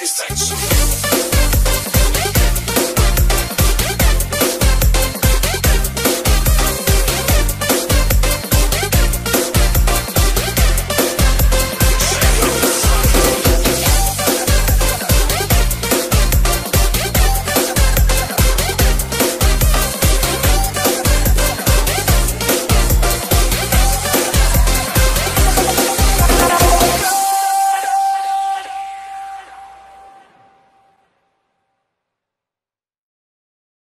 accusation.